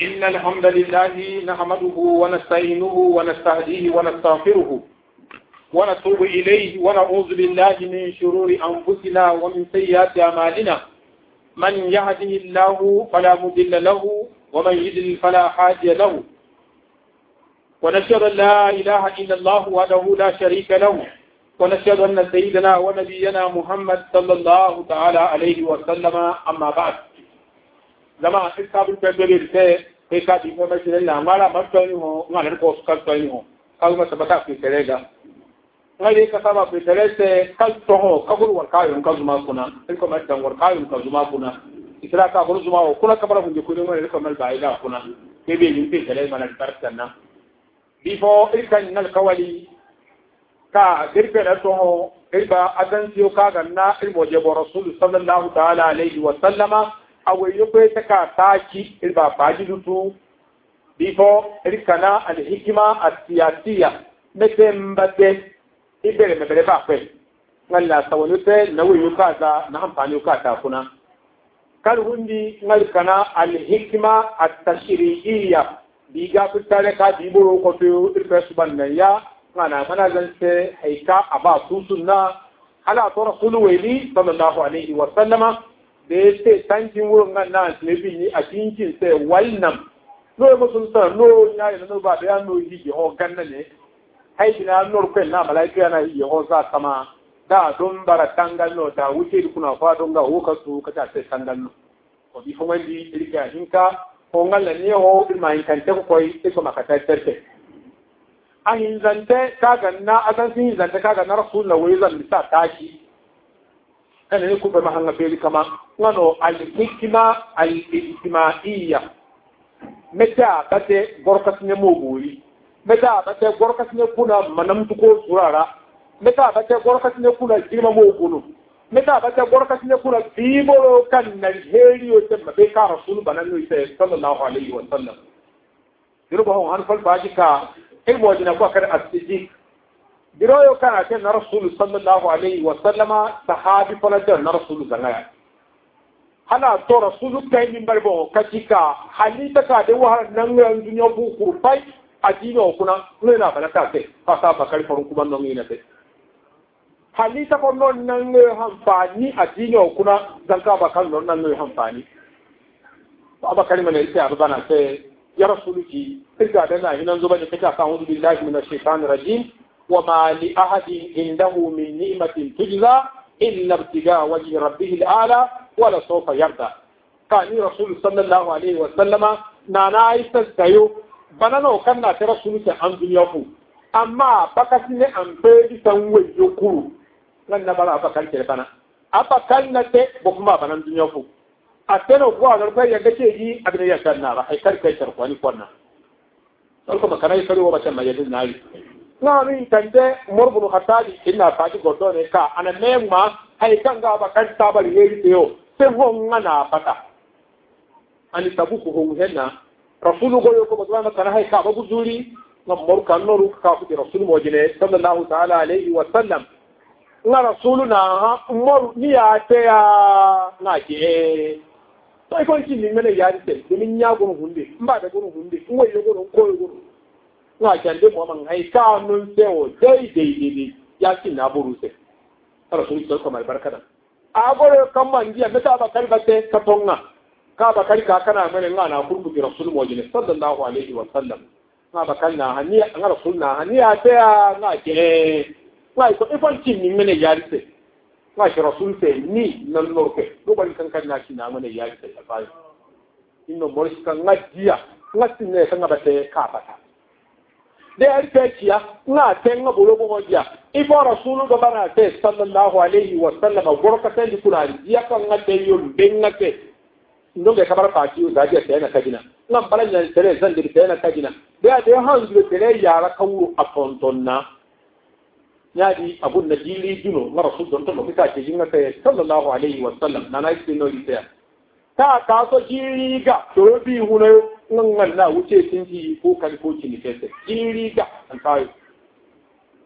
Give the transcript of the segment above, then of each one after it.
إن الحمد لله نحمده ونستعينه ونستهديه ونستغفره ونتوب إليه ونعوذ بالله من شرور أنفسنا ومن سيئات أعمالنا. من يهده الله فلا مضل له ومن يضلل فلا هادي له. ونشهد أن لا إله إلا الله وحده لا شريك له. ونشهد أن سيدنا ونبينا محمد صلى الله تعالى عليه وسلم. أما بعد. Zama iskabul pebele te ke ka di mo mesele la ngala matoni ho ngala ko skal toni ho kal ma sabata fi telega ngali ka saba fi telese kal to ho kabul war kayo ka zuma kuna in ko mai dan war kayo ka zuma kuna isra ka buru zuma ho kuna kabara bunje ko ne ko mal baida kuna ke be yin fi tele mana tartan na bifo ilkan nal kawali ka dirbe da to ho ilba adan siyo ka ganna ilmo je bo rasul sallallahu ta'ala alaihi wa sallama awayo kwe ta ka taki ilba faji lutu bifo irkana alhikima asiyasiya mete mbate ibere mebere ba kwe ngalla sawani te na wayo ka za na amfani ka ta kuna kal hundi ngal kana alhikima at-tashri'iyya biga kutare ka diboro ko to subanna ya kana mana zan se haika aba susunna ala to rasulu wali sallallahu alaihi wa sallama da ya ce tankin wurin nan na asibi ni a cikin sai wannan no ya musun sa no ya yi no ba da ya no yi ho ganna ne hai na no ko na malaika na yi ho za kama da don bara tangal no da wuce kuna fa ga ho ka su ka ta sai tangal no. Ko bi kuma di irka hinka ko ngalla ne ho ma in kan ta ko yi ko makata tarke ahin zante kaga na asan sin zante kaga na rasulullahi wai zan bisa taki. Kana ne kuɓe mahanga feeri kama ngano alhikma alijtimaiya. Mete a ɓate gorkasine moɓoori mete a ɓate gorkasine kuna manamtuko surara a kuna a kuna kan nal heeriyo temma ɓe ka rasulu banannoyte sallllahu alayhi wa sallam. Ilmojina ko akada asidik biroyo kana ke na rasulu sallallahu alaihi wa sallama sahabi fana na rasulu hana to rasulu kai min barbo kacika halita ka de wa nan nan dunya bu kurfai adino kuna ne na bana ta ke ka sa ba kari farun kuma nan ne te. Halita ko non nan ne hanfani adino kuna zanka ba kan non nan ne hanfani ba kari mana ita abu bana sai ya rasulu ki tilga da na hinan zuba da take kan wudu billahi minash shaitanir rajim wala sofa yarda. Kani rasul sallallahu alaihi wa sallama na na aisa tayo bana no kan na ta rasul ta an duniya ku. Amma bakasi ne an pe di san wayo ku. Nan na bala baka ke bana. Apa kan na te bo kuma bana duniya ku. A tana kuwa da rubai yadda ke yi abin ya kan na ba ai kar kai tarkwani kwanna sarko makana yi karewa bacin mai yadda na yi na ni tande murbu khatabi ina faji gordo ne ka ana mema hay kan ga abakan tabar yayi teo se honga na pata ani tabu ko honga henna rasulu go yoko bodwa kana hay ka babu zuri ngam mor kan noru ka ku rasul mojine. Sallallahu ta'ala alaihi wa sallam. Nga rasulu na mor ni ya te ya na ke to ko ci ni mene yari te. Min nya go hunde mba da go hunde ngo yo go ko yo go nga jande mo man hay ka nun se o. Dai dai dai ya ci na buru se. Rasul sallallahu alaihi barkada a gore kan man jiya meta ba kar ba te ka ka ba kar ka kana mene nga na kurbu bi rasul mo jine sallallahu alaihi wa sallam. Nga ba kan na hani nga rasul na hani ya te ya nga ke nga ko ifan ci ni mene yari se nga shi rasul se ni nan no ke do ban kan kan na ci na mene yari ta fa inno mo kan nga jiya nga tinne kan ba te ka ba ta de arke kiya nga tenga bolo bo ja ifo rasulu do bana te sallallahu alaihi wa sallam gorka tan di kula ya kan nga te yum benga te. Ndonge kabar pa ki da je te na kajina. Nga bala nya tere zan di te na kajina. De a de han du tere ya ra kawu apontonna nyadi abun na jili duno nga rasul don to mo ka ke jinga te sallallahu alaihi wa sallam. Na na ite no ite ta ka so jili ga to bi huno nan na wuce sun ji ko kan ko ci nifese jiri ga an tayo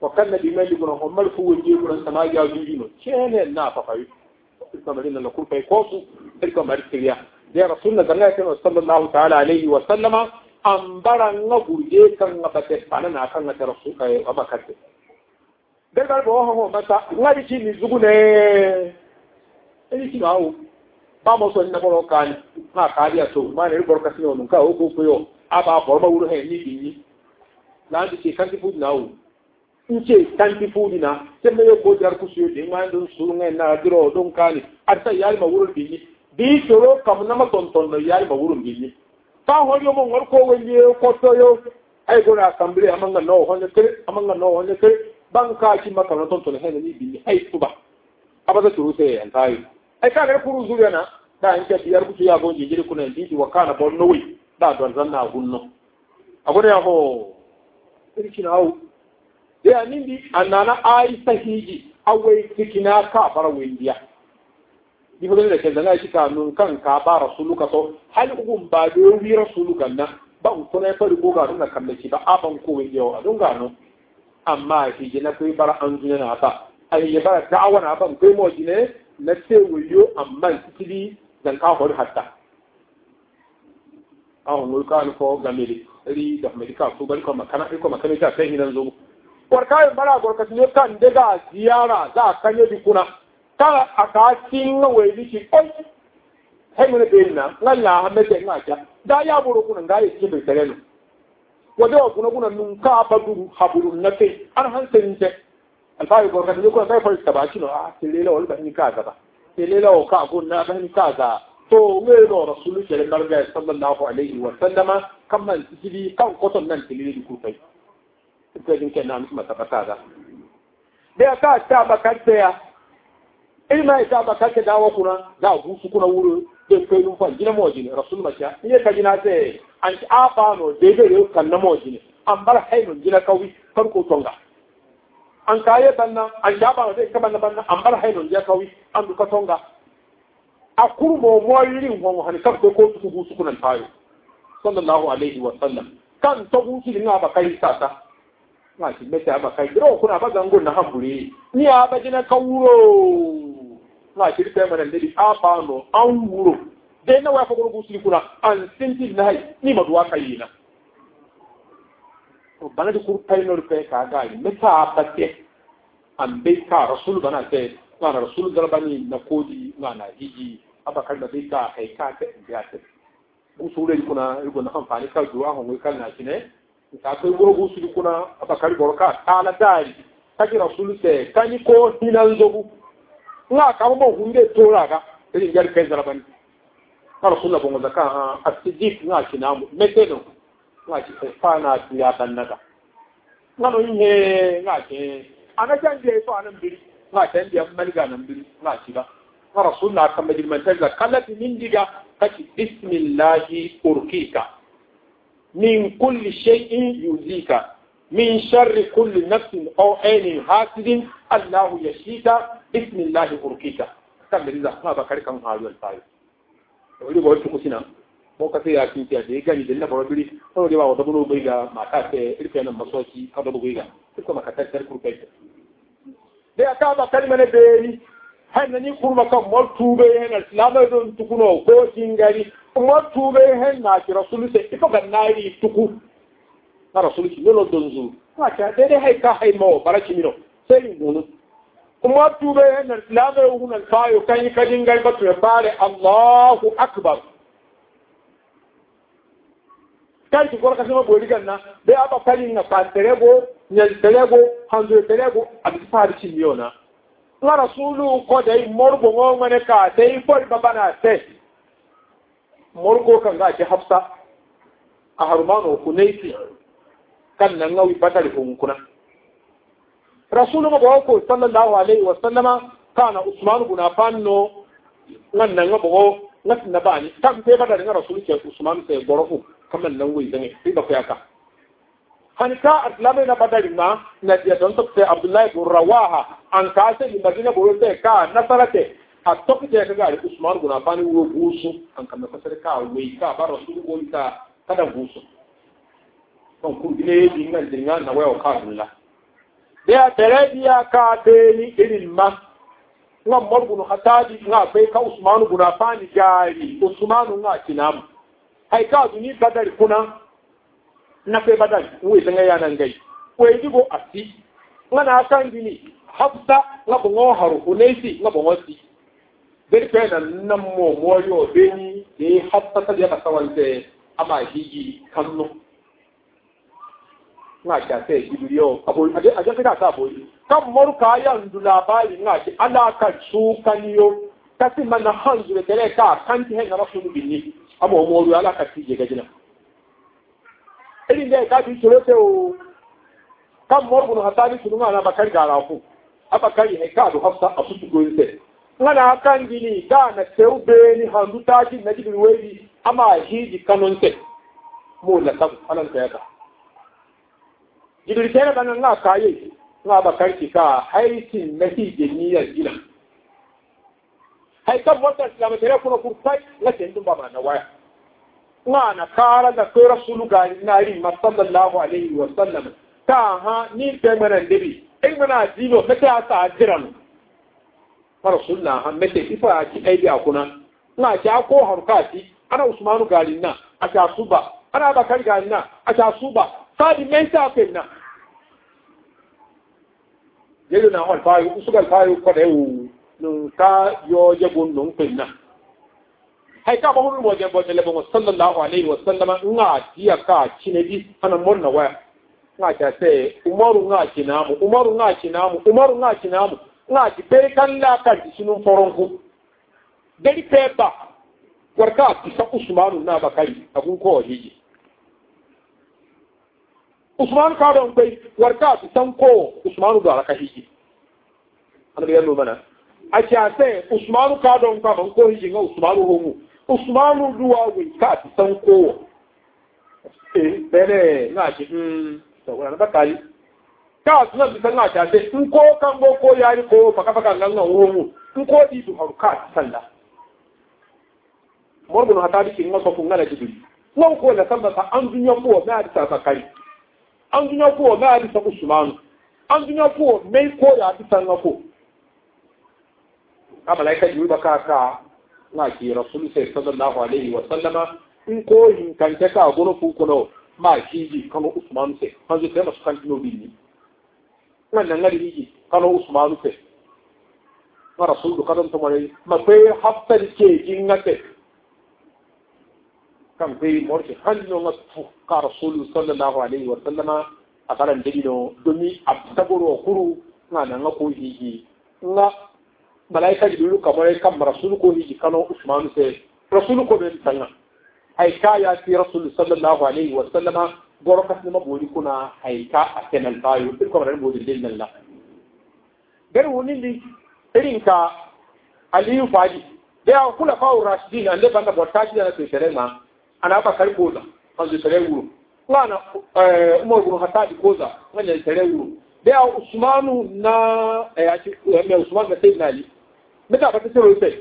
wa kan na dimai liguna ho mal fu wuje guran sama ya juji no. Chene na fa fayu ko marina na kurfai ko su ko mar kiriya. Ya rasulna zanga ta sallallahu ta'ala alaihi wa sallama ambara nga gurje kan nga bate pana na kan nga rasul kai abakate dai bar bo ho mata nga di ci ni zugu ne. Ni ci gawo ba mo so na boro kan ma ka dia to ma ne boro kasi no ka o ko yo aba boro ma wuro he ni bi ni la di ci kan ti fu na o nce tanti fudi na sembe yo ko jar ku suyo de ma don suru ngai na diro don kani arta yari ma wuro bi ni bi soro kam na ma ton ton no yari ma wuro bi ni ta ho yo mo ngor ko wenye ko to yo. Ay go na assembly amanga no ho ne kere amanga no ho ne kere banka ki maka na se ay ka ga kuru zuriya na? Da in ke yar ku ya go jinjiri kuna ndi wa kana bon no wi da don zanna gunno agore ya ho. Irkina hawo ya nindi anana aisa hiji awai tikina ka bara wendiya di fodon da kenza na shi ka nun kan ka ba rasulu ka so. Hal ugum ba do wi rasulu kan na ba un ko na fari ko ga na kan shi ba aban ko wendiya wa don ga no. Amma hiji na kai bara an na ta. Ai ya bara da'awa na ban kai mo jine na ce wayo amma tikidi dan ka hor hatta. Awon mulkan ko gamiri ri da amerika ko bari ko makana ko makana ta sai hinan zo warkayin bara gorkati ne kan daga ziyara za a kanye bi kuna. Kan a ka sin na wai liki oi hay mun be na ngal la ha mete nga ja. Da ya buru kuna ga yi ki be tereno wado kuna kuna nun ka baduru haburu na kai an han sen te. Alfayi gorkati ne kuna kai fa ta ba kino a telela wal bahni ka ga ba telela o ka gun na bahni ka ga to we do rasulu sallallahu alaihi wa sallama kamman tijili kan koton nan tilili ku kai kwejin ke na mata bakaza da ka ta bakarte ya ilma ta bakarte da wa kuna da gusu kuna wuro den kai nun fa gina moji ne rasul macha ne ka gina sai an ci afa no de kan na moji ne. An bar hainun gina kawi farko tonga. An kaye banna an jaba da ka banna banna an bar hainun gina kawi an duka tonga. A kurmo moyirin hon hani kar ko su gusu kuna tayo. Sallallahu alaihi wa sallam. Kan to gusu din ba kai sata. Nga ci mete aba kai dro kuna ba gango na hambure ni aba jina kawuro nga ci rite mana ndedi apa no an wuro. De na wa fa sili kuna? An sinti na hay ni ma duwa kai na. To bana di kur tay no pe ka ga aba te an be ka rasul bana te na rasul garbani na kodi na hiji aba kai da be ka kai ka te ya te usule kuna yugo na amfani ka duwa ho kan na kine ka kai gurgu su kuna abakari borka tala dari kaji rasulu se kani ko hinan zogu nga ka mo hunde tora ga irin jar kai zarabani ka rasulu bongo zaka asidik nga kinamu meteno na-achị ya ta nnata nwanụ ihe na-achị anacha ndị ya so a nan biri na-achị ndị ya mmalga nan biri na-achị ba na rasul na kan majirman tarza bismillahi urkika. Min kulli shay'in yuzika. Min sharri kulli nafsin aw ainin hasidin. Allah yashika bismillahi urkika. Kan da za ka ba karkan haruwar tayo wani ba wata kusina ko ka sai ya kin ta da gani da na barabiri ko da ba wata bulo bai ga mata ta irfe nan masoki ka da bugai ga maka ta tar kurkai da aka ba kalma ne beri har ni kurma kan mortu bai yana islamai don tukuno ko kingari kuma tube hen na ki rasulu se ifo ga nari tuku. Na rasulu ki donzu na ka dede hay ka hay mo bara ki mino sai ngunu kuma tube hen na islame hunan fayo kan yi kadin gai batu ya bare Allahu akbar. Kan ki gorka sama bori ganna be aba kalin na kan terego nyel terego hanzo terego rasulu ko dai morbo ngone ka dai bor babana sai morgo kan ga hafsa a harmano kunaiti kan nan ngawi batari hunkuna rasulu ma ko sallallahu alaihi wa sallama kana usman ibn affan no nan nan ga bo ngat na bani tam te rasulu ke usman sai gorofu kaman nan wi zange sai ba kuyaka hanka aslame na badari ma na dia don to sai abdullahi ibn rawaha. An ka sai ni madina bo sai ka nasarate a toki da kaga da Usman guna fani wo gusu an kan fasar ka wai ka ba rasul ko ta kada gusu kon ku dine bi ngal dinga na wayo ka dulla da tere biya ka de ni irin ma nga mor bunu hataji nga bai ka usmanu buna fani jari. Usmanu nga kinam hay ka duni badar kuna na fe badar we tanga ya na ngai. We digo asi nga na kan dini hafsa nga bongo haru unaisi nga bongo si. Beri pe na nan mo mo yo beni e hafsa ta ya ka sawante ama hiji kanno. Nga ta sai jibriyo abo aje aje ka ta boyi kan morka ya ndu labari nga ci ala ka su kasi mana hanzu da tare ka kan ti na rasulu binni ala ka ti je gajina irin da ka bi suro te o. Kan morbu no hatani sunu nga na bakari gara ku abakari he ka do hafsa asutu go yite ngana kan gini ga na seu be ni handu ta ji na jibi wewi ama hiji kanon te mo la ka alan ka yaka jibril tare da nan nga kaye nga ba karki ka haikin na hije niyyar gina haikan wata islamai tare kuna kurfai na tendun ba ma na waya. Nga na kara da kai rasulu ga nari ma sallallahu alaihi wa sallam. Ta ha ni te mana debi in mana dino na ta sa jiran. Ma rasulna ha mete ifa ki aibi akuna nga ja ko harkati ana usmanu galinna a ta suba ana bakar galinna a ta suba sadi menta penna yelo na? Hon fayu usugal fayu ko de wu nun ka yo jebun nun penna hay ka bahulu mo jebo de lebo sallallahu alaihi wa sallama nga tiya ka chinebi ana monna wa nga ta se umaru nga chinamu umaru nga chinamu umaru nga chinamu nga ti pe kan la ka ti sinu foronku dari pepa warka ti sa usmanu na bakari abun ko hiji usman ka don kai warka su san ko usmanu da raka hiji an ga mana a cha sai usmanu ka don ban ko hiji ga usmanu homu usmanu duwa wi ka su san ko eh bene na ji mm to wannan da kai ka su nan san na sai in ko kan go ko yari ko faka faka nan nan homu in ko di du haruka sanda morbun hatabi kin ma ko kun ngala jibi non ko la sabata an dunya ko na da ta kai an dunya ko na bisa usmanu. An dunya ko mai ko ya bisa na ko. A malaika jibril baka ka na ki rasul sai sallallahu alaihi wa sallama in ko hin kan ta ka gono ku kuno ma ki ji kano usmanu sai kan ji sai masu kan tino binni wannan ngari ji kano usmanu sai na rasul kadan to mare ma kai haftar ke jingate kan kai morke hanno nga fu ka rasulu sallallahu alaihi wa sallama a karan dalilo domin a taburo kuru na nga ko hiji nga malaika jibrilu kamar kan rasulu ko hiji kano usmanu sai rasulu ko be tanga ay ka ya ti rasulu sallallahu alaihi wa sallama goro kas ma boli kuna ay ka a kenan tayo il ko ran boli din la. Gar woni li irin ka aliyu faɗi da kula fa rashidin ande banda botaji da ke shere ma ana ba kari koza an zai tare wuro. Wana umar bin hattabi koza wanda tare wuro. Da ya usmanu na ya ci usman da sayyidina ali. Mita ba ta sai sai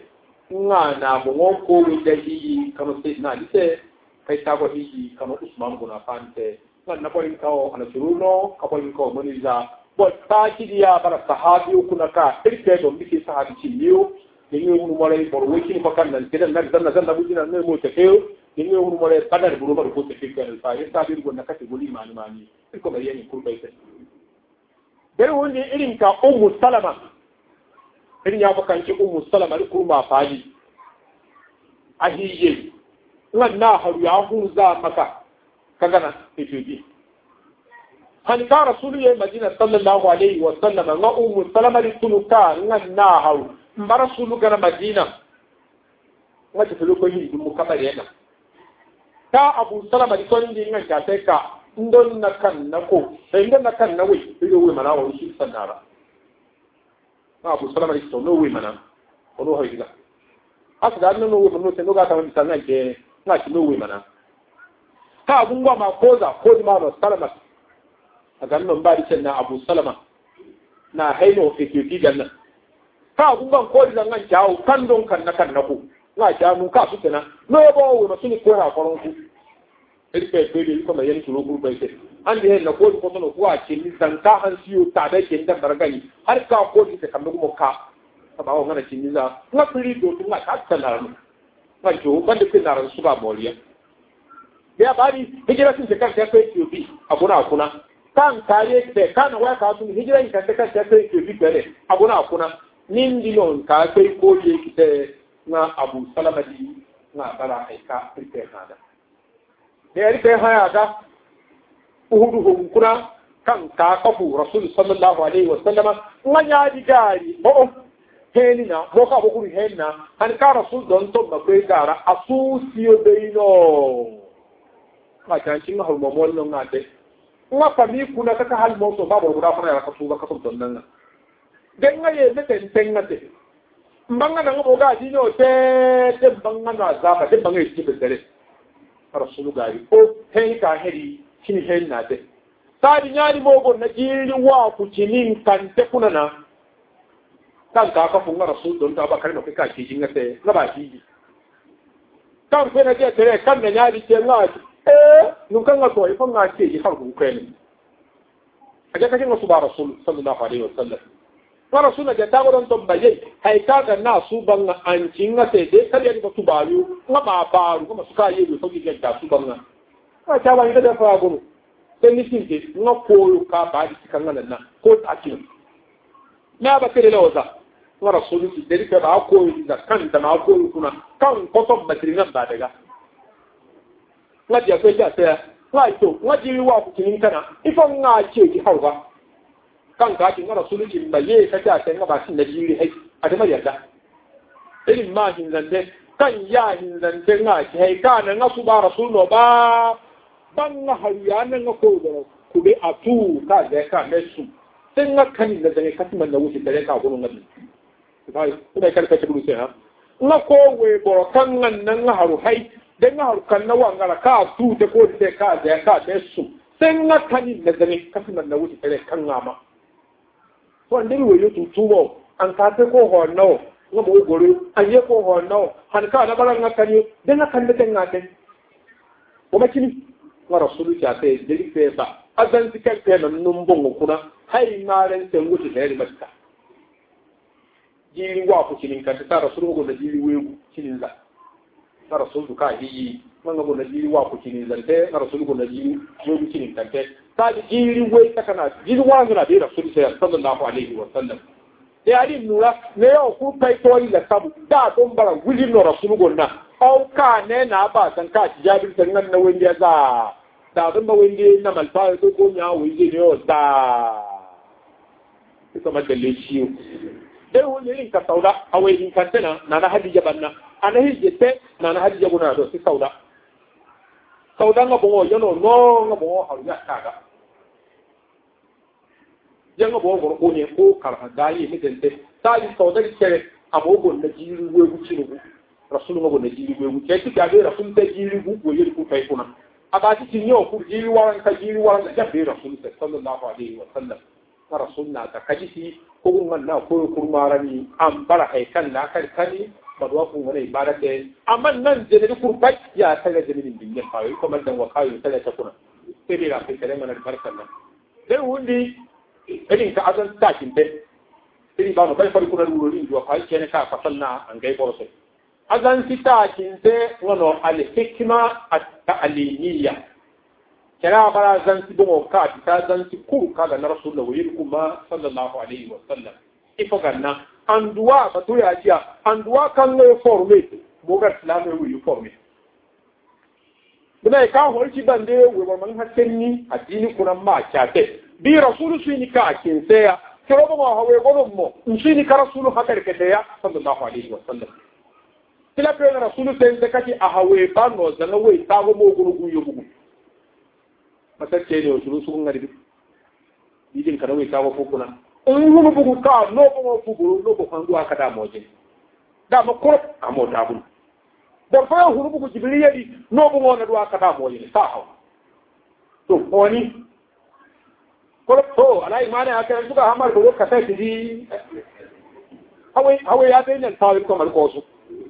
nga na mu ngon ko da yi kama sayyidina ali sai kai ta ko yi kama usman affan sai nan na boyin kawo ana suruno ka boyin kawo mani za bo ta ki dia bara sahabi kuna ka irke don bike sahabi ci niyo da yi wani mara boro wai kini bakan nan kidan nan zanna zanna bujina ne mo ta kayo da yi wani mara kadar buru bar ko ta fi kan fa ya sabi gonna kace guli mani mani ko bari yani kur bai sai wani irin ka ummu salama irin ya bakan ki ummu salama da kurma faɗi. Ahiye nan na haru ya hu za maka kaga na ifiji han ka rasulu ya madina sallallahu alaihi wa sallam nga ummu salama di tunuka nan na haru. Mbara sulu gana madina. Nga ti fulu ko yi dum kamar yana ta abu salama di tonin din nga ta ka ndon na kan na ko sai ndon na kan na wi ido wi mana wa shi sanara ta abu salama di to no wi mana ono ha diga asa da no wi no te no ga ta wani sanan ke nga ti no wi mana ta abu ngwa ma koza ko di ma no salama. A ganin ba di na abu salama. Na haino ke ke ganna ka kun ban ko da ngan jawo kan don kan na kan na ku na ja mun ka su tana no bo wo no sini ko ha koron ku iri pe pe ri ko ma yen turo ku bai se. An de na ko ko no ku a ni dan ka an ta da da ka ko di ta kamar mu ka. Ba wa ngana ciniza nga pili do tu nga katta na mu jo na ya bari hijira ta kai Ethiopia abuna akuna kan kan wa ka sun hijira ta ta Ethiopia gare abuna akuna nin dilon ka kai ko ye nga Abu Salama di bala ai ka hada ne ari kai haya da uhudu hum kuna kan ka kafu rasul sallallahu alaihi wa sallama. Nga nya di gari o heni na mo ka bokuru heni na. Han ka rasul don to ba kai gara asu siyo beino ka tan cin hal mo mon nga de. Nga fami kuna ka ka hal mo so ba bo da fana ba ka so don nan den nga ye me ten ten nga te mbanga na ngo ga di no te te mbanga na za ka te mbanga yi be dere rasul gari o heni ka heri kini heni na de. Sadi nyani mogo na jiri wa ku cinin kan te kuna na kan ka ka funga rasul don ta ba kare no ka ci jinga te na ba ci kan fe na je tere kan na nyari te na eh nun kan ga to ifan ga ce ji har ku kai aje ka jinga su ba rasul sallallahu alaihi wasallam wa rasul da ta godon to baye hay ka ga na su ban an cinga te de kare ni ko tubayu nga ba baru kuma su ka yi so ki ga su ban ka ta ba ni da fa gonu sai nufin ke nga koyo ka ba da cikin nan nan ko ta ce na ba kare da wasa wa rasulu ki dari ka ba koyo da kan da na koyo kuna kan ko to batiri nan ba daga. Nga dia ko ja sai nga to nga ji wa ku kin kana ifo nga ce ki hauba kan ka ki nga rasulu ki ba ye ka ta sai nga ba sin da jiri hai a da mariya irin ma hin zande kan ya hin zande nga ki hai kana nga su ba rasulu no ba ban nga hariya nan nga ko da ku be atu ka da ka ne su. Sai nga kan da da ka tuma da wuce da ka gurun nga sai ku da kar ka tudu sai ha? Nga ko we bo kan nan nga haru hai da nga haru kan na wangara ka tu te ko da ka da ka ne su. Sai nga kan da da ka tuma da wuce da kan nga ma. To an dai we yo tutubo an ka te ko ho no nga mo goro an ye ko ho no han ka na bala nga kan yo da nga kan da nga te o ma kini nga rasulu ta ta jeli pesa azan tikal pe na num bongo kuna hay maren te nguti heri matka jiri wa ku kinin kan ta rasulu go na jiri wegu kinin za nga rasulu ka yi nga go na jiri wa ku kinin za te nga rasulu go na jiri wegu kinin kan ta jiri we ta kana jiri wa na sallallahu alaihi wa sallam nura ne ku to la sabu da don bara au ka ne na ba san ka nan na za da zan ba wanda na malfa ko ko da dai wani ka sauda a wai din kan tana na na hadija banna na na hadija guna sauda nga bongo no nga bongo haru ya kaga yanga bongo ko ne ko karha dai mi dente sai sauda ke abogo na jiru wegu chinugo rasulu ngo na jiri gwe ke ti gabe rasul ta jiri gu go yiri ku kai kuna. Aba ti ti nyo ku jiri waran ka jiri waran da be rasul sallallahu alaihi wa sallam. Ka rasul na ta kaji ti ko ngan na ko ko marani am bara kai kan na kar kani ba do ku ngane ibadate amma nan je ne ku bai ya ta ga jini din ne fa ko man dan wa kayu ta ta kuna. Sai dai ra kai mana barkan nan. Dai wundi irin ka azan takin irin ba no bai fari kuna rurorin duwa fa kene ka fasalna an gai borso azan sita kinte wano alhikma at-ta'limiyya. Kira bara zan si bongo ka ta zan si ku ka ga na rasulullah wa kuma sallallahu alaihi wa sallam ifo ganna anduwa ba to ya jiya anduwa kan ne forme mo ga islamu wi forme bina ka holci bande we man hakkenni addini kuna ma kyate bi rasulu su ni ka kin saya kiro ba hawe godo mo nsini ka rasulu hakar ke ya sallallahu alaihi wa sallam kila pe na rasulu sen se kati a hawe ba no zanga we ta go mo guru gu yobu masar ke ne rasulu su ngari bi idin kana we ta go fukuna in hunu bugu ka no ko mo fuguru no ko fandu aka da mo je. Da mo ko amo ta bu. Da fa hunu bugu jibril yadi no bu mo na do aka da mo je sa ha to oni ko to ala imane aka suka hamar ko ka sai ji. Hawe hawe ya ko mal ko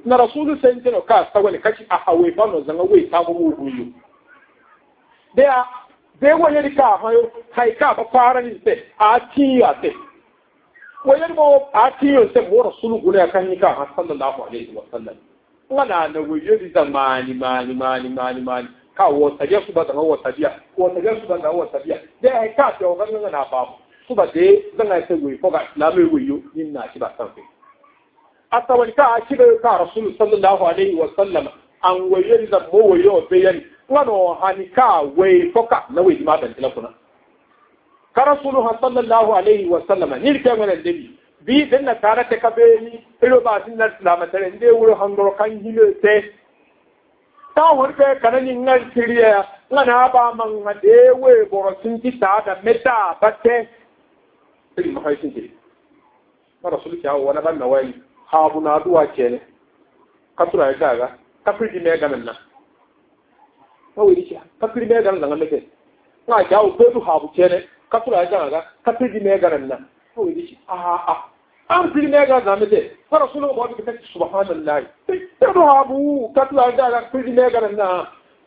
na rasulu sai tino ka ta wani kashi a hawe ba no zanga wai ta mu guyu da da wani ka hayo kai ka ba fara ni sai a ti ya sai wajen mo a tiyo se mo rasulu gune kan yi ka sallallahu alaihi wa sallam ngana na di zamani mani mani mani mani. Ka wo tabiya su ba da wo tabiya tabiya su ba da wo tabiya de ai ka to ga ngana ba su ba de zanga se wi ko ga la wi yo nin na shi ba san fe atawani ka a kibe ka rasulu sallallahu alaihi wa sallam an wajen da mo wayo be yani ngano hani ka wai foka na wai ma ban tilakuna ka rasuluhu sallallahu alaihi wa sallam ni ke ngana debi bi den na tara te ka be ni ilo ba tin na islam tare nde wuro hangoro kan hile te. Ni ngal kiriya ngana ba man ma de we boro tin ti ta da meta batte. Sai ma hay tin ti ka rasulu ya wala ban na wai ha bu na duwa kene ka tura ga ga ka fi di me ga nan. Na kawai dishi ka fi me ga nan na meke. Nga jawo be du ha bu kene katura ga ga kapiji me ga nan. Ko yi shi a a. an fili me ga za mu de? Fara sunu ba bi kace subhanallahi. Sai do habu katura ga ga fili me ga nan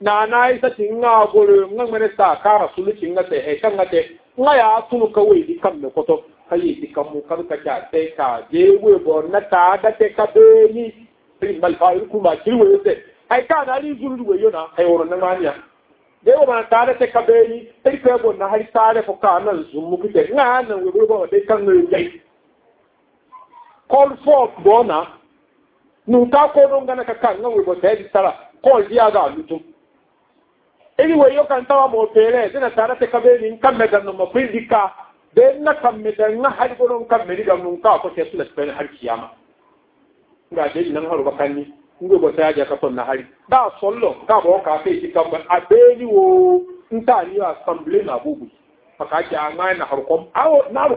na na isa tinga goro ngang mene sa kara sulu tinga te he kan ngate nga ya tunu ka we di kam me koto. Kayi di kam mu kan ka ta te ka je we bo na ta da te ka be ni. Fili mal fa ku ma kiri we te. Ai ka na ri zuru we yo na ai woro na mania de o man tare te kabeni e pe bo na hari tare fo ka na zumu ki de nga na we bo de kan no yai call for bona. Nu ka ko no ngana ka kan nga we bo te di sara. Call dia ga lutu. Eni we yo kan tawa mo pere de na tare te kabeni kan me ga no mo pindika de na kan me da nga hari ko no kan me ga nu ka ko te sula spene har kiyama. Nga de nan haru bakanni ngo bo ta ja ka ton na hari. Da sollo ka bo ka fe ti kam abeni wo nta ni assembly na bubu. Faka ja nga na har kom. Awo na har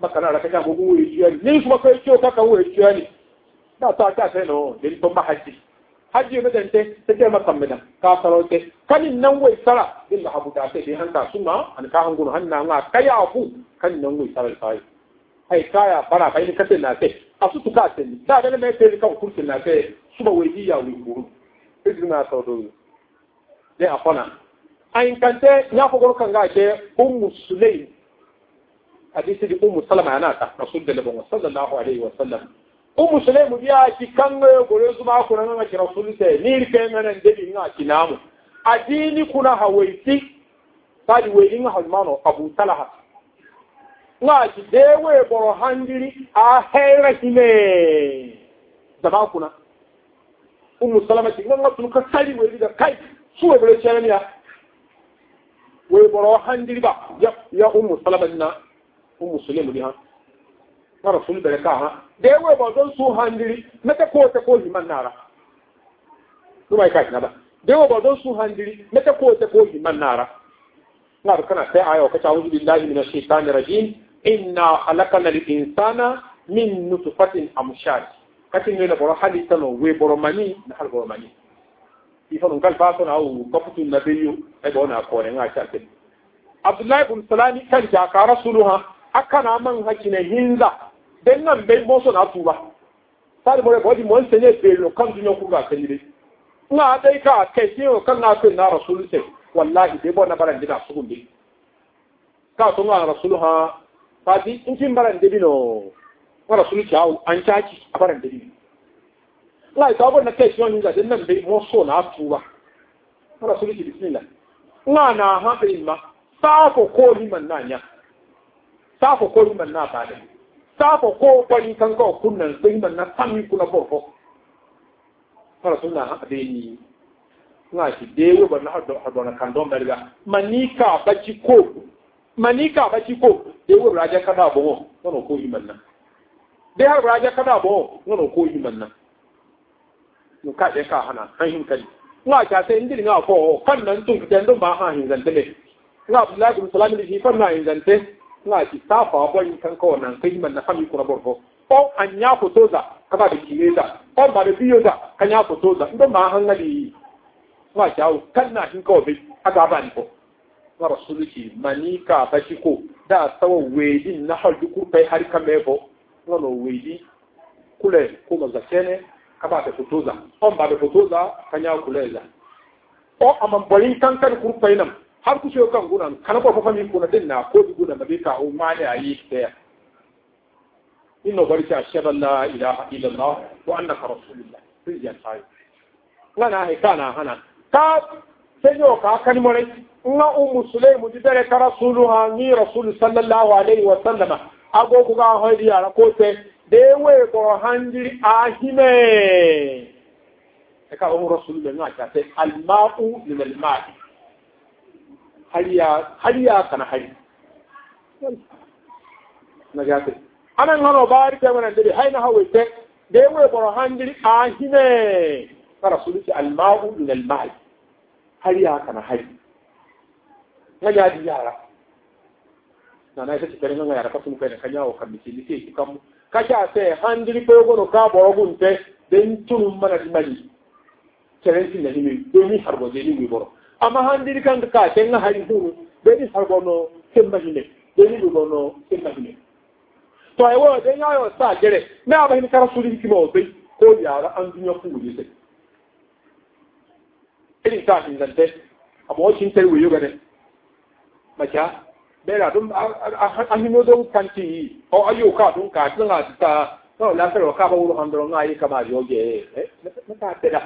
makana la kaka gugu we chiani ni kuma ko chiyo kaka we chiani da ta te no to haji ne ka saro te kani nan we sara din da habu da te de hanka suma an ka hangunu hanna nga kaya ku kani nan we sara sai hay kaya bara kai ni na te asu tuka te da da me te ka kurti na te suba we ya we kuru izini na sau dole dai a kwana an kante ya fi gurkan ga ke ummu sulaim hadisi di ummu salama yana ta rasul da sallallahu alaihi wa sallam ummu sulaim biya ki kan gore zuma ku nan ga rasul sai ni riƙe nan da bi nga ki namu adini kuna hawaiti kadi we inga halmano abu talaha. Nga ki dewe boro handiri a hera kine zama kuna. Ummu salama ti nga tun ka sari we diga kai su we bere chene ya we boro handiri ba ya ummu salama na. Ummu sulaimu di ha na rasul bere ka ha de we bo don su handiri mete ko te ko himan nara su mai kai na ba de we bo don su handiri mete ko te ko himan nara na kana sai ayo ka ta'awuzu billahi minash shaitani rajim. Inna khalaqana al-insana min nutfatin amshaj. Kati ngene boro hali we boro mani na boro mani. Na kafutu na beyo e bo na ko nga cha te abdullah ibn salami kan ja ka rasuluha akana man hakine hinza den nan be mo so na tuba sari mo ko di mo senye be lo kan dunyo ku ga kanire nga dai ka ke ti o kan na ko na rasul se wallahi be bo na baran dina sugunde ka to nga rasuluha faɗi in kin baran dibino wa rasulu chawo an caci a baran da biyu Allah ya sabo na kai shi wani gadin nan bai mo so na tuba wa rasulu ki bismillah. Ina na ha bin ma safo ko liman na nya safo ko liman na ba da safo ko kwani kan ko kunnan sai man na sami kuna borfo wa rasulu na ha da ni. Ina ki dewo ban na hado hado na kan don dalga manika ɓaci ko. Manika ɓaci ko. Dewo raja kada bo wono ko liman na. Dai har raja kada bo ngono ko yi manna no ka je ka hana han hin kali nga ka sai indiri nga ko kan nan tun kitan don ba ha hin ne. Nga abdullahi bin salam ni fan na hin nga ki safa bo yin kan ko nan kai manna fami ko borgo o anya fotoza kaba da kimeza o ba da biyo da kanya fotoza ndo ma hangali wa jawo kan na hin ko bi aka ba ni ko. Wa rasuluki manika bashiko da sawa wedin na har duku kai har kan mebo ngono wedi kule kuma zakene kaba da fotoza on ba da fotoza kanya kuleza o amman bari kan kan kurfai nan har ku ciyo kan gunan kana ko fa mi kuna din na ko gunan da ka o mani ayi ta inno bari ta shada la ilaha illa allah wa annaka rasulullah. Sai ya sai lana he kana hana. Ka sai yo ka kan more nga ummu sulaimu di dare ka rasuluha ni rasul sallallahu alaihi wa sallama. Ago ku ga hoydi ara ko te de we ko handiri ahime. Ka o rasul be nga ta te al ma'u min al ma'i hariya kana hari na gate a nan hano bari ta wannan dare hayna hawe te de we boro handiri ahime ka rasuluki al ma'u min al ma'i hariya kana hari nga jadi yara. Na na ita cikari nga yara kasu mukai da kanya wa kamiti ni ke kikan ka sha se handiri ko gono ka boro gunte den tunun mana di mali keren sin da ni mi ni harbo de ni boro. Amma handiri kan ka ten nga hari huru be ni harbo no kemma ni ne be ni go no kemma ni ne to ai wo de nya yo sa jere na ba ni kara suri ki mo be ko yara an dunya ku ni se. Irin ta ni zante abo cin tarwe yo gane. Maca bera dum ahino don kanti o ayo ka dun ka tun ga ta no la pero ka ba wuro handro ngai ka ma yoge eh na ta teda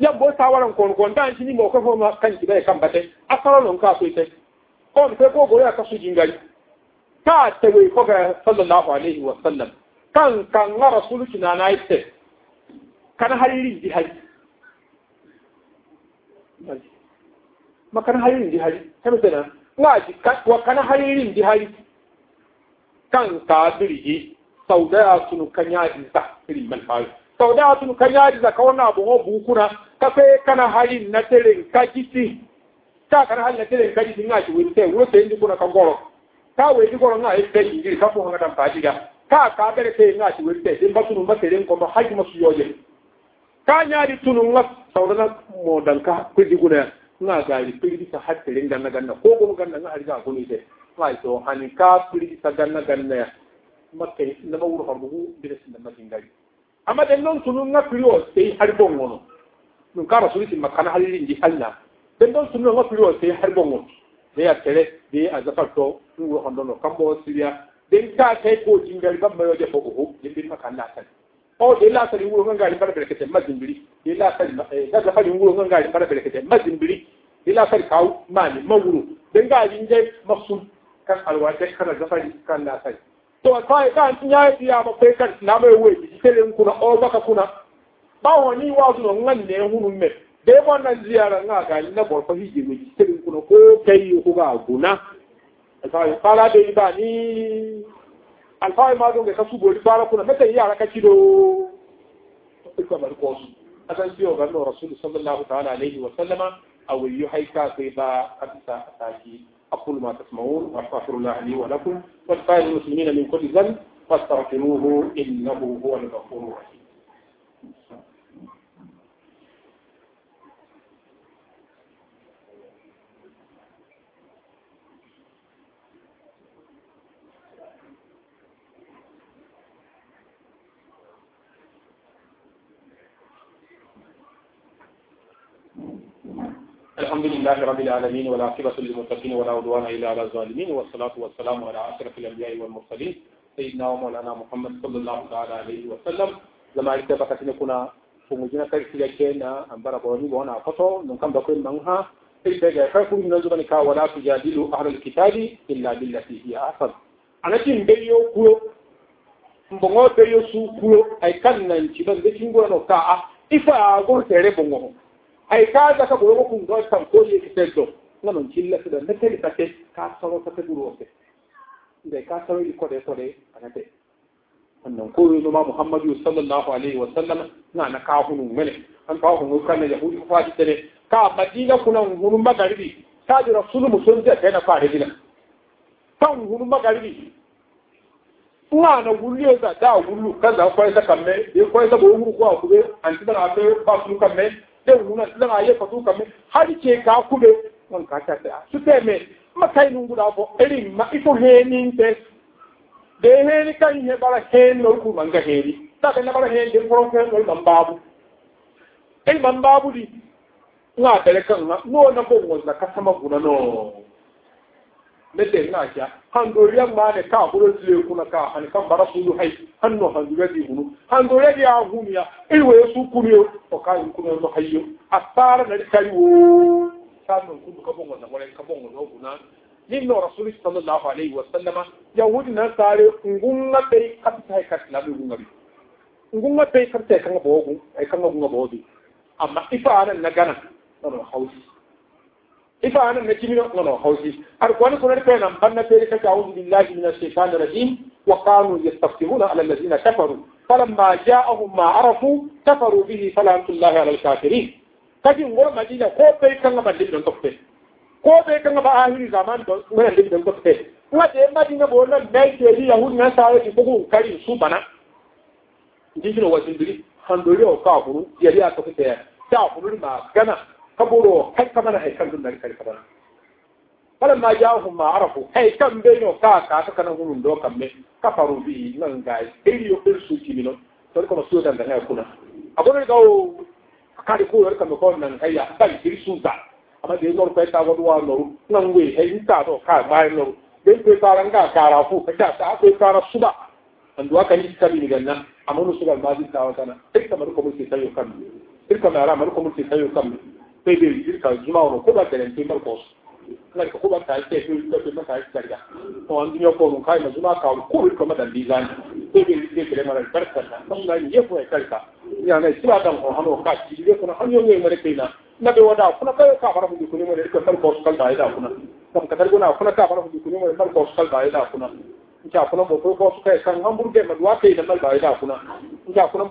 ya bo ta waran kon kon dan shi ni mo ko fo ma kan ki bai kan bate. Asara non ka so ite on fe ko go ya ka su jingari ka te we ko ga sallallahu alaihi wa sallam. Kan kan ga rasulu kina na ite. Kan hariri di haji makan haririn di hari. Kame tana ngaji wa kana haririn di hari. Kan ka biriji sauda sunu kanya di sa iri man hari. Sauda sunu kanya di sa kawana abu ho bukuna ka fe kana harin na tere ka jiti. Ka kana harin na tere ka jiti ngaji wuri te wuro te indi kuna ka goro. Ka we di goro ngaji te indi ka hanga tan pajiga ka ka bere te ngaji wuri te din batunu masere ko ma haji masu yoje. Ka nyaari tunu guna nga gari pirgi sa hat tirin ganna ganna ko ko ganna nga harga ko ni de ngai to hani ka pirgi sa ganna amma den non tunu nga piro sai har bon wono. Nun ka rasuli sin makana halin di halna den don tunu nga piro sai har bon wono. De ya tere de a zafar to hondo no kambo siria den ka kai ko jingari ban mayo de ko de bin makana tan o de la sari wuro nga gari bara berekete mazimbiri. De la sari da da faɗi wuro nga gari bara berekete mazimbiri. De la sari kaw mani mawuro de nga jinje maksum kan alwaje kana da faɗi kan la sari to kai kan tinya ya ba kai kan na mai we ji tele kuna o baka kuna. Ba woni wa zuno ngan ne hunu me. De bon na ziyara nga ga na bor fa hiji ji tele kuna ko kai ko ga guna. Kai fara de ba ni. Alfawai ma don ga kasu gori bara kuna mata yara ka cido ika bar ko su. Asan biyo ga no rasul sallallahu ta'ala alaihi wa sallama aw yuhayka kai ba kabisa ataki أقول ما تسمعون وأستغفر الله لي ولكم وسائر المسلمين من كل ذنب فاستغفروه إنه هو الغفور الرحيم. الحمد لله رب العالمين والعاقبة للمتقين ولا عدوان إلا على الظالمين والصلاة والسلام على أشرف الأنبياء والمرسلين سيدنا ومولانا محمد صلى الله تعالى عليه وسلم. لما ارتبك كنا فمجنا كرسي كنا أمبارا بوني بونا فتو نكم بكل منها. ارتبك كرسي من الزمن ولا تجادلوا أهل الكتاب إلا بالتي هي أحسن. أنا تيم بيو كيو mbongo beyo su kuyo ay kan nan ci ban da cingura no ka ay ka da ka boro kun do tan ko ye kitedo non cilla da ne tele tate ka soro tate buru ote de ka soro ko de sore anate wannan ko yo ma muhammadu sallallahu alaihi wa sallam na na ka hunu mele an ka hunu kan ne yahudi ko faɗi tele ka madina kuna hunu magaribi. Ka ji rasulu musun da kai na fare dina kan hunu magaribi. Nga na wulli za da wullu kaza ko sa kamme. E ko sa bo wuru ko su kamme. De wuna da ga ye fatu kamme har ke ka kube on ka ta ta su te me ma kai nu guda ko eri ma ito he ni te de he ni kan he bara he no ku manga he ni ta da bara he de ko ko no man babu. El man babu di nga tele kan no na ko mo na kasama guna no. Mete na kya handoriya ma ne ka buro zile kuna ka an kan bara sulu hai. Hanno handoriya di hunu. Handoriya di ahumiya ilwe su kuniyo o ka yin kuno no hayyo asara na kai wo sanu kudu ka bongo na wala ka bongo no kuna ninno rasul sallallahu alaihi wasallama yahudi na sare ngunga bei kapita hai kat labu ngunga bi ngunga bei kapita kan bogu ai kan ngunga bogu amma ifa anan na gana no hausi ifa a nan na kimino ngono hausi ar ko ni kunar pe nan banna pe ka ta'udhu billahi minash shaitanir rajim wa kanu yastaftiruna ala alladhina kafaru. Falamma ja'ahum ma arafu kafaru bihi falamtullahi ala alkafirin kadi ngor madina ko pe kan ma din don tofte ko pe kan ba ahiri zaman don ngor din don tofte wa de madina bo na dai ke di yahud na sa ki bugu kari su bana. Ndino wajindiri handori o ka buru yari a tofte ta buru ma gana. Kaburo hay kamana hay kan dunna kari kabana fala ma jaahum ma arafu hay kam be no ka ka ta kana hunun do kam me kafaru bi nan gai dai yo bir su kimino to ko su dan da kuna. Abone go kari ko yor kam ko nan kaya dai bir su da amma de no ko ta wadu wa no nan we hay ta do ka ba no de ko ta ran ga kara fu ka ta ta ko kara su da an duwa kan yi kabi ni ganna amma no su ga ma di ta wa kana sai kamar ko mun sai tayo kam irka ma ra mar ko mun sai tayo kam sai bai yi ka wani ko ba da rance mar ko kana ka ko ba ta ce sai ka ma ta ce. Daga to an dinyo ko mun kai ma zuma ka ko ko ma da dizan sai bai yi ke mara barka na mun ga yi ko kai ka ya ne sila dan ko hano ka ci ne ko hanyo ne mare kai na. Na be wada kuna ka ku ne mare ko ko kal da ida kuna. Kam ka darguna kuna ku da kuna. Nta kuna bo ko kai kan hamburge ma duwa kai da mal ba ida kuna. Kuna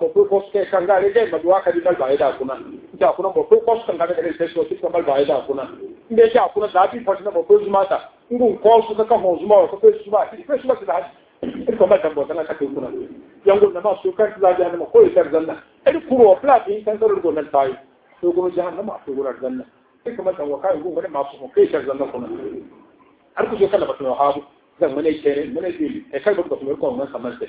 ba ida kuna. Nta kuna bo ko ko kan ga da so sai mal ba ida kuna inde ja kuna da bi fatina bo ko zuma ta ngun ko su ka ho zuma ko ko su ba ki ko su ba da haji ko ma tambo kana ka kuna yango na ma su kan da ja na ko ita zanna ai kuro plat in kan soro go nan tai to go jahannama to go zanna sai kuma tan wa ma su ko har ku ba habu zan mana kere mana dili e kai bukka kuma ko nan kamar sai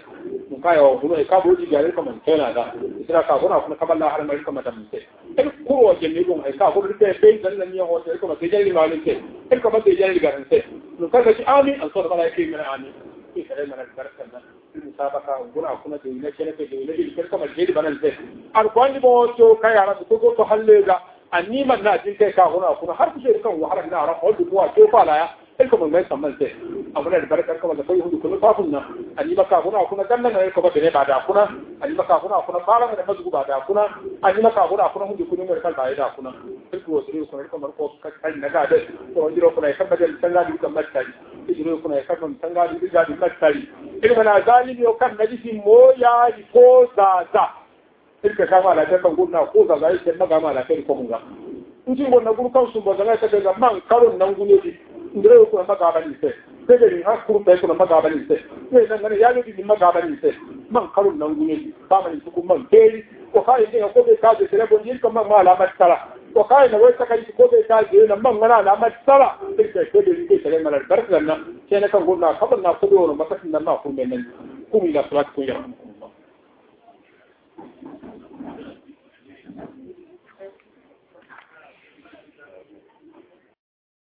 mun kai wa kuma e ka bo ji gare kamar tana da isra ka gona kuma kaballa har mai kamar da mun sai e ko waje ne gon ka ko riƙe sai dan nan ya hoto e kuma sai jari malin sai e kuma sai jari garan sai mun ka ci ami an so da kai kai mana ami e kare mana barkan nan musabaka gona kuma da ne kene ke da ne dili kar kamar jeri banan sai ar ko ni bo to kai ara ko ko to halle ga. Anni man na jin kai ka gona kuma har ku sai kan wahala na ra ko duwa to fa la ya ilko mun mai samman sai abu da barkar kama da kai huɗu kullu kafun nan. Ani maka kuna kuna danna ne ko bade ba da kuna. Ani maka kuna kuna fara da mazugu ba da kuna. Ani maka kuna kuna huɗu kullu mai kalba da kuna. Ilko wasu ko ko ko ka kai na ga da to ndiro kuna kan da tanga di kan mattari. Ndiro kuna kan tanga di ga di mattari. Ilko na zalimi o kan na ji fi moya ko za za. Ilka kama da kan gurna ko za za yake maga ma da kai ko mun ga. In ji wannan gurkan su ba zanga ta ga man karon nan gune indhirada kuna ma gaabanayse bedeliha kurubee kuna ma gaabanayse sidaydangana yaalodidi ma gaabanayse man karun nangune gaabanayse ku man keeli wakaayindiga kobe kaajisire bonjiirka man ma alaamad kala wakaayina waytakayisi kobe kaajirina man mana alaamad kala irka bedeli kay tagay malar barkana keena kan gurnaa kabanaa kobe wono makasinna maa kurmeenan kumina sulaati kun yaram